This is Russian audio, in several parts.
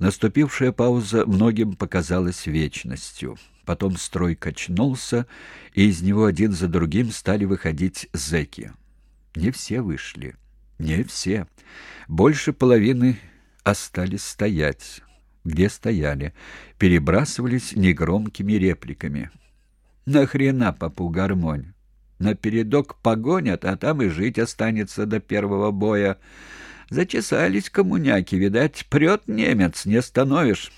Наступившая пауза многим показалась вечностью. Потом строй качнулся, и из него один за другим стали выходить зэки. Не все вышли. Не все. Больше половины остались стоять. Где стояли, перебрасывались негромкими репликами. «Нахрена, попу, гармонь? Напередок погонят, а там и жить останется до первого боя. Зачесались коммуняки, видать, прет немец, не остановишь».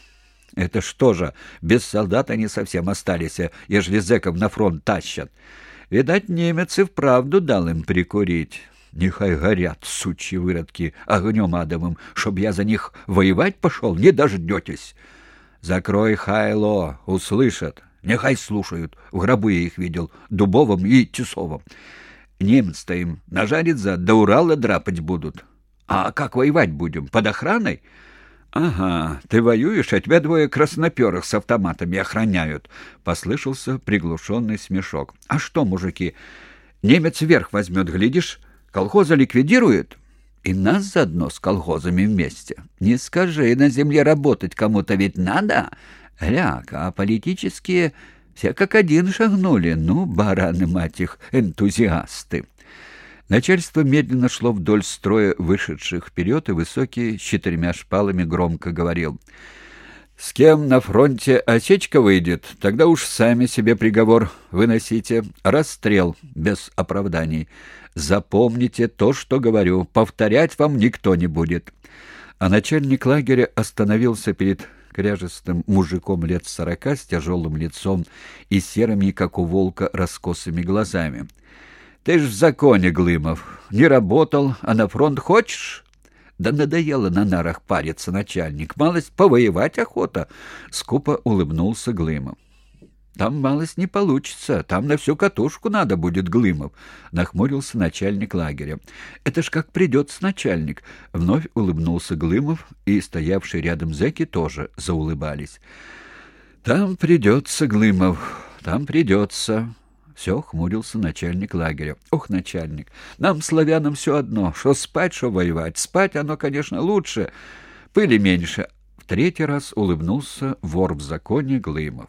Это что же, без солдат они совсем остались, ежели зэков на фронт тащат. Видать, немец и вправду дал им прикурить. Нехай горят, сучьи выродки, огнем адовым, чтоб я за них воевать пошел, не дождетесь. Закрой хайло, услышат. Нехай слушают. В гробу я их видел, дубовым и тесовым. Немец-то им за до Урала драпать будут. А как воевать будем? Под охраной? Ага, ты воюешь, а тебя двое красноперых с автоматами охраняют. Послышался приглушенный смешок. А что, мужики, немец вверх возьмет, глядишь, колхоза ликвидирует? И нас заодно с колхозами вместе. Не скажи, на земле работать кому-то ведь надо. Ляк, а политические все как один шагнули. Ну, бараны, мать их, энтузиасты. Начальство медленно шло вдоль строя вышедших вперед, и высокий с четырьмя шпалами громко говорил. «С кем на фронте осечка выйдет, тогда уж сами себе приговор выносите. Расстрел без оправданий. Запомните то, что говорю. Повторять вам никто не будет». А начальник лагеря остановился перед кряжестым мужиком лет сорока с тяжелым лицом и серыми, как у волка, раскосыми глазами. «Ты ж в законе, Глымов. Не работал, а на фронт хочешь?» «Да надоело на нарах париться, начальник. Малость повоевать охота!» Скупо улыбнулся Глымов. «Там малость не получится. Там на всю катушку надо будет, Глымов», — нахмурился начальник лагеря. «Это ж как придется начальник». Вновь улыбнулся Глымов, и стоявшие рядом зэки тоже заулыбались. «Там придется, Глымов, там придется». Все хмурился начальник лагеря. «Ох, начальник, нам, славянам, все одно, что спать, что воевать. Спать оно, конечно, лучше, пыли меньше». В третий раз улыбнулся вор в законе Глымов.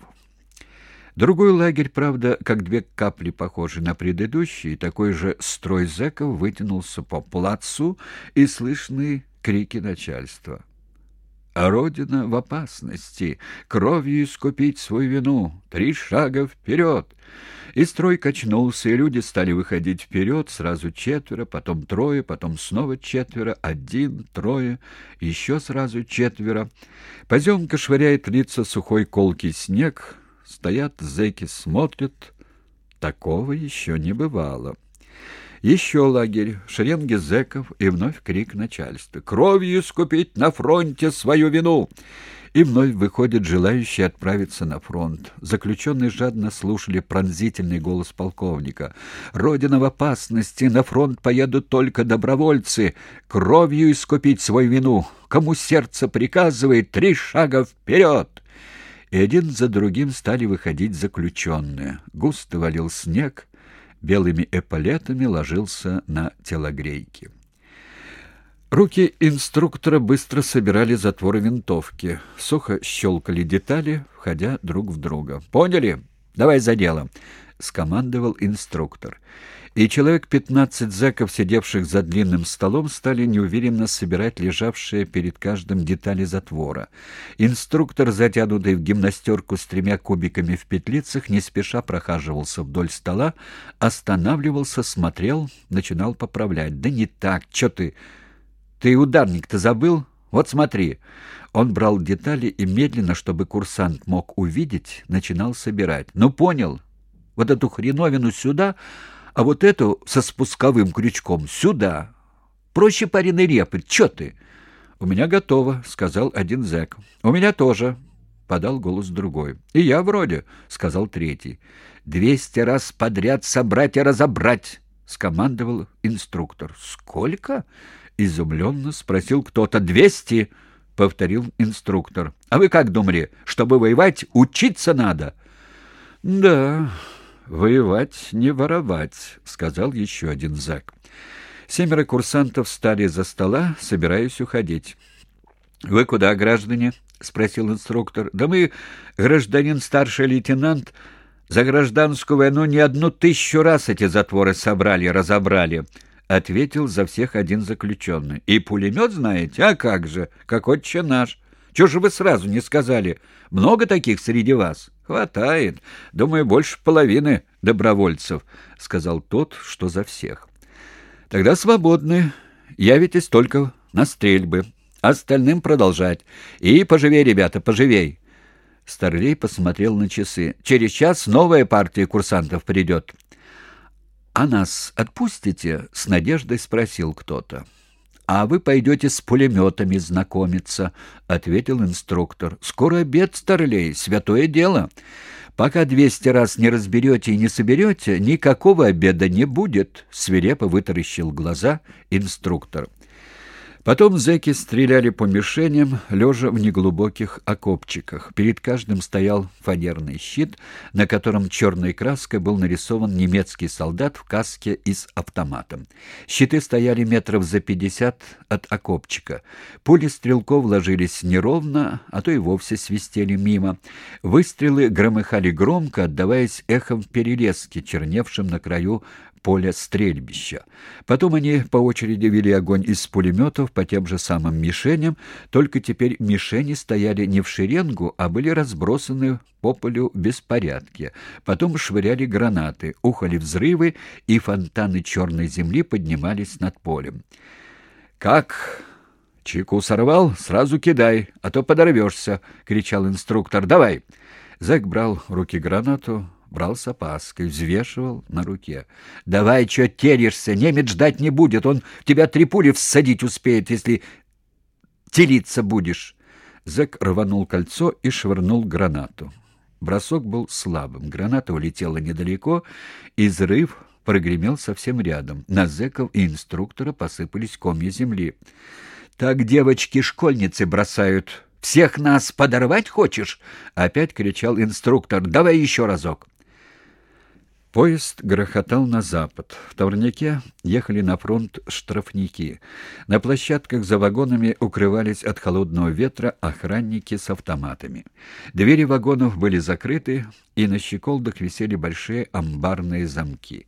Другой лагерь, правда, как две капли похожи на предыдущий, такой же строй зэков вытянулся по плацу и слышны крики начальства. А Родина в опасности, кровью искупить свою вину, три шага вперед. И строй качнулся, и люди стали выходить вперед, сразу четверо, потом трое, потом снова четверо, один, трое, еще сразу четверо. Поземка швыряет лица сухой колкий снег, Стоят зэки, смотрят. Такого еще не бывало. Еще лагерь, шеренги зэков и вновь крик начальства. «Кровью искупить на фронте свою вину!» И вновь выходят желающие отправиться на фронт. Заключенные жадно слушали пронзительный голос полковника. «Родина в опасности, на фронт поедут только добровольцы. Кровью искупить свою вину! Кому сердце приказывает, три шага вперед!» и один за другим стали выходить заключенные. Густо валил снег, белыми эполетами ложился на телогрейки. Руки инструктора быстро собирали затворы винтовки, сухо щелкали детали, входя друг в друга. «Поняли? Давай за дело!» — скомандовал инструктор и человек пятнадцать зэков, сидевших за длинным столом, стали неуверенно собирать лежавшие перед каждым детали затвора. Инструктор, затянутый в гимнастерку с тремя кубиками в петлицах, не спеша прохаживался вдоль стола, останавливался, смотрел, начинал поправлять. «Да не так, что ты? Ты ударник-то забыл? Вот смотри». Он брал детали и медленно, чтобы курсант мог увидеть, начинал собирать. «Ну, понял. Вот эту хреновину сюда...» А вот эту со спусковым крючком сюда. Проще пареной репы. Чё ты? У меня готово, сказал один зэк. У меня тоже, подал голос другой. И я вроде, сказал третий. Двести раз подряд собрать и разобрать, скомандовал инструктор. Сколько? Изумленно спросил кто-то. Двести, повторил инструктор. А вы как думали, чтобы воевать, учиться надо? Да, «Воевать, не воровать», — сказал еще один зэк. Семеро курсантов встали за стола, собираясь уходить. Вы куда, граждане? спросил инструктор. Да мы, гражданин старший лейтенант, за гражданскую войну не одну тысячу раз эти затворы собрали, разобрали, ответил за всех один заключенный. И пулемет знаете? А как же? Как отче наш. Чего же вы сразу не сказали? Много таких среди вас? Хватает. Думаю, больше половины добровольцев, сказал тот, что за всех. Тогда свободны. Явитесь только на стрельбы. Остальным продолжать. И поживей, ребята, поживей. Старлей посмотрел на часы. Через час новая партия курсантов придет. «А нас отпустите?» — с надеждой спросил кто-то. «А вы пойдете с пулеметами знакомиться», — ответил инструктор. «Скоро обед, Старлей, святое дело. Пока двести раз не разберете и не соберете, никакого обеда не будет», — свирепо вытаращил глаза инструктор. Потом зэки стреляли по мишеням, лежа в неглубоких окопчиках. Перед каждым стоял фанерный щит, на котором черной краской был нарисован немецкий солдат в каске и с автоматом. Щиты стояли метров за пятьдесят от окопчика. Пули стрелков ложились неровно, а то и вовсе свистели мимо. Выстрелы громыхали громко, отдаваясь эхом в перелеске, черневшим на краю поля стрельбища. Потом они по очереди вели огонь из пулеметов по тем же самым мишеням, только теперь мишени стояли не в шеренгу, а были разбросаны по полю в беспорядке. Потом швыряли гранаты, ухали взрывы, и фонтаны черной земли поднимались над полем. «Как?» «Чеку сорвал? Сразу кидай, а то подорвешься!» — кричал инструктор. «Давай!» Зэк брал руки гранату, брал с опаской, взвешивал на руке. «Давай, что теришься? Немец ждать не будет, он тебя три пули всадить успеет, если телиться будешь». Зэк рванул кольцо и швырнул гранату. Бросок был слабым, граната улетела недалеко, и взрыв прогремел совсем рядом. На зэков и инструктора посыпались комья земли. «Так девочки-школьницы бросают. Всех нас подорвать хочешь?» — опять кричал инструктор. «Давай еще разок». Поезд грохотал на запад. В Таврняке ехали на фронт штрафники. На площадках за вагонами укрывались от холодного ветра охранники с автоматами. Двери вагонов были закрыты, и на щеколдах висели большие амбарные замки.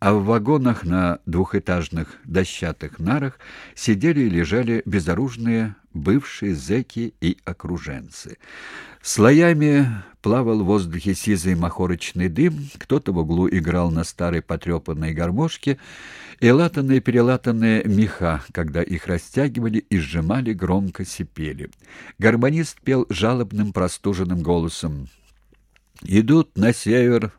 А в вагонах на двухэтажных дощатых нарах сидели и лежали безоружные бывшие зэки и окруженцы. Слоями плавал в воздухе сизый махорочный дым, кто-то в углу играл на старой потрепанной гармошке, и латанные-перелатанные меха, когда их растягивали и сжимали, громко сипели. Гармонист пел жалобным простуженным голосом. «Идут на север,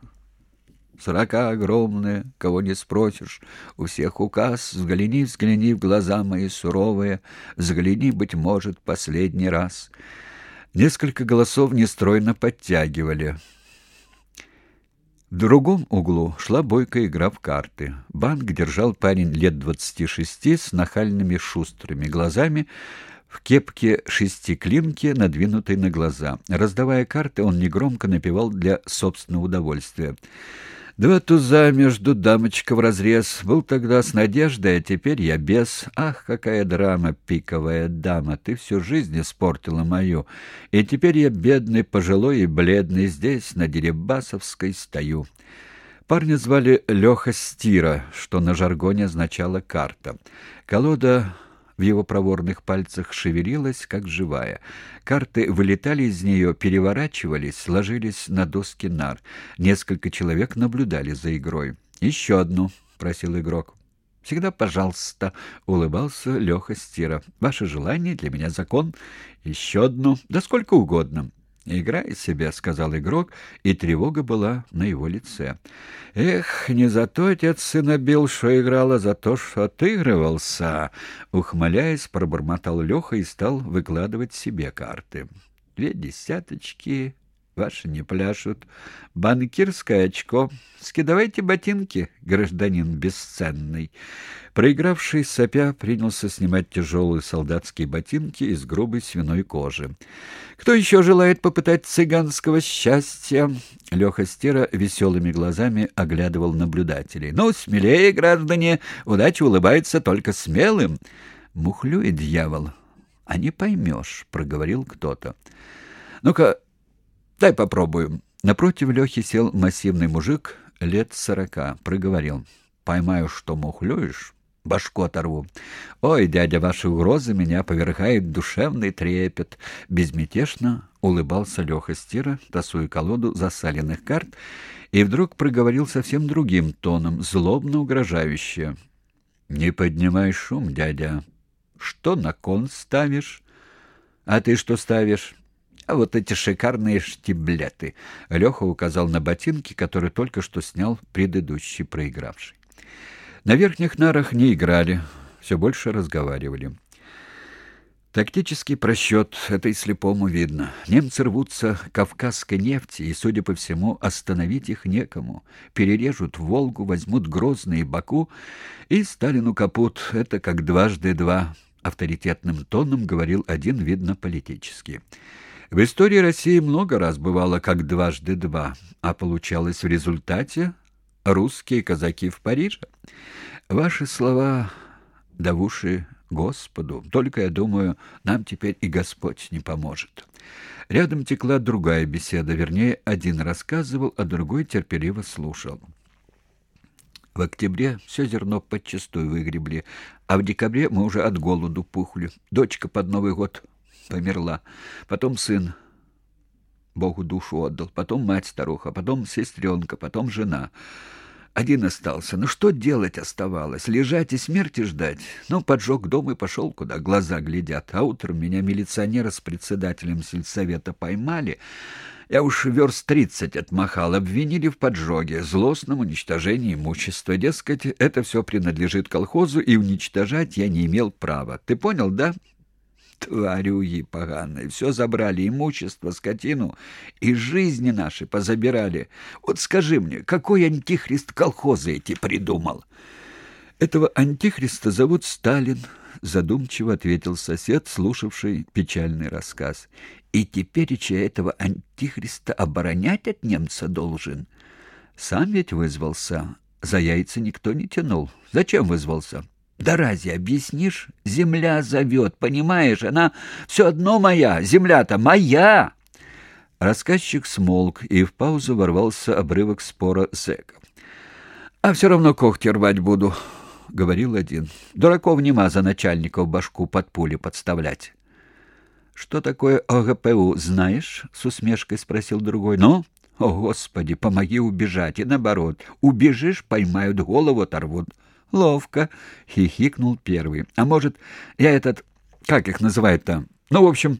Сорока огромные, кого не спросишь, у всех указ, взгляни, взгляни в глаза мои суровые, взгляни, быть может, последний раз. Несколько голосов нестройно подтягивали. В другом углу шла бойкая игра в карты. Банк держал парень лет двадцати шести с нахальными шустрыми глазами, в кепке шестиклинки, надвинутой на глаза. Раздавая карты, он негромко напевал для собственного удовольствия. Два туза между дамочка в разрез. Был тогда с надеждой, а теперь я без. Ах, какая драма, пиковая дама, ты всю жизнь испортила мою. И теперь я бедный, пожилой и бледный, здесь, на Дерибасовской, стою. Парня звали Леха Стира, что на жаргоне означало «карта». Колода в его проворных пальцах шевелилась, как живая. Карты вылетали из нее, переворачивались, ложились на доски нар. Несколько человек наблюдали за игрой. «Еще одну», — просил игрок. «Всегда пожалуйста», — улыбался Леха Стира. «Ваше желание для меня закон. Еще одну. Да сколько угодно». «Играй себе», — сказал игрок, и тревога была на его лице. «Эх, не за то отец сына бил, что играл, а за то, что отыгрывался!» Ухмыляясь, пробормотал Леха и стал выкладывать себе карты. «Две десяточки, Ваши не пляшут. Банкирское очко. Скидывайте ботинки, гражданин бесценный. Проигравший сопя принялся снимать тяжелые солдатские ботинки из грубой свиной кожи. «Кто еще желает попытать цыганского счастья?» Леха Стера веселыми глазами оглядывал наблюдателей. «Ну, смелее, граждане! Удача улыбается только смелым!» «Мухлюет дьявол!» А не поймешь, — проговорил кто-то. Ну-ка, дай попробуем. Напротив Лехи сел массивный мужик лет сорока, проговорил. Поймаю, что мухлюешь, башку оторву. Ой, дядя, ваши угрозы меня повергают душевный трепет. Безмятежно улыбался Леха Стира, тасуя колоду засаленных карт, и вдруг проговорил совсем другим тоном, злобно угрожающе. «Не поднимай шум, дядя. Что на кон ставишь? А ты что ставишь?» А вот эти шикарные штиблеты. Леха указал на ботинки, которые только что снял предыдущий проигравший. На верхних нарах не играли, все больше разговаривали. Тактический просчет, это и слепому видно. Немцы рвутся кавказской нефти, и, судя по всему, остановить их некому. Перережут Волгу, возьмут Грозный и Баку, и Сталину капут. Это как дважды два. Авторитетным тоном говорил один, видно, политический. В истории России много раз бывало как дважды два, а получалось в результате русские казаки в Париже. Ваши слова да в уши Господу. Только, я думаю, нам теперь и Господь не поможет. Рядом текла другая беседа, вернее, один рассказывал, а другой терпеливо слушал. В октябре все зерно подчистую выгребли, а в декабре мы уже от голоду пухли. Дочка под Новый год померла, потом сын Богу душу отдал, потом мать-старуха, потом сестренка, потом жена — один остался. Ну что делать оставалось? Лежать и смерти ждать? Ну, поджег дом и пошел, куда глаза глядят. А утром меня милиционеры с председателем сельсовета поймали. Я уж верст тридцать отмахал, обвинили в поджоге, злостном уничтожении имущества. Дескать, это все принадлежит колхозу, и уничтожать я не имел права. Ты понял, да? Тварюги поганые, все забрали, имущество, скотину, и жизни наши позабирали. Вот скажи мне, какой антихрист колхозы эти придумал? Этого антихриста зовут Сталин, задумчиво ответил сосед, слушавший печальный рассказ. И теперь че этого антихриста оборонять от немца должен? Сам ведь вызвался, за яйца никто не тянул. Зачем вызвался? Да разве объяснишь? Земля зовет, понимаешь? Она все одно моя, земля-то моя!» Рассказчик смолк, и в паузу ворвался обрывок спора зэка. «А все равно когти рвать буду», — говорил один. «Дураков нема за начальников башку под пули подставлять». «Что такое ОГПУ, знаешь?» — с усмешкой спросил другой. «Ну, о, Господи, помоги убежать, и наоборот. Убежишь, поймают, голову оторвут». Ловко, хихикнул первый. А может, я этот, как их называют там? Ну, в общем,